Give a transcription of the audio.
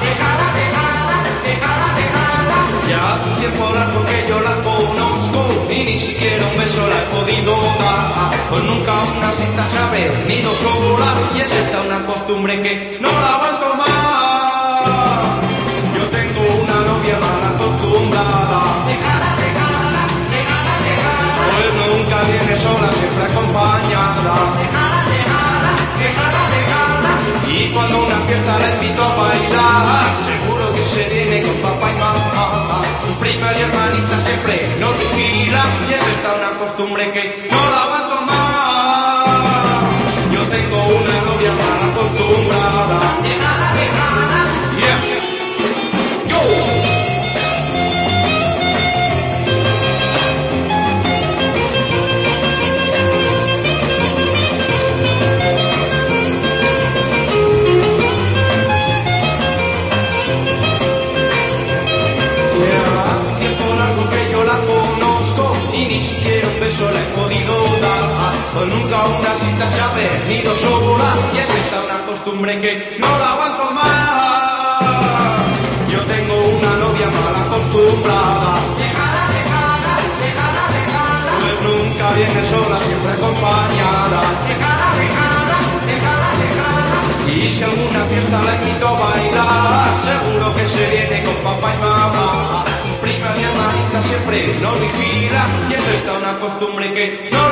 Déjala, déjala, déjala, déjala. Ya hace tiempo largo que yo la conozco y ni siquiera un beso la he podido dar. Pues nunca una cinta se ha venido sola y es esta una costumbre que no la aguanto más. Yo tengo una novia mal acostumbrada, Déjala, déjala, déjala, déjala. pues nunca viene sola, siempre acompañada. Déjala, déjala, déjala, déjala. Y cuando una fiesta la invito a bailar, seguro que se viene con papá y mamá. Sus primas y hermanitas siempre nos vigilan y es esta una costumbre que costumbre que no la aguanto más. Yo tengo una novia mal acostumbrada, Déjala, déjala, déjala, déjala. pues nunca viene sola, siempre acompañada. Déjala, déjala, déjala, déjala. Y si alguna fiesta la invito a bailar, seguro que se viene con papá y mamá. Sus primas y hermanitas siempre nos vigilan y es esta una costumbre que no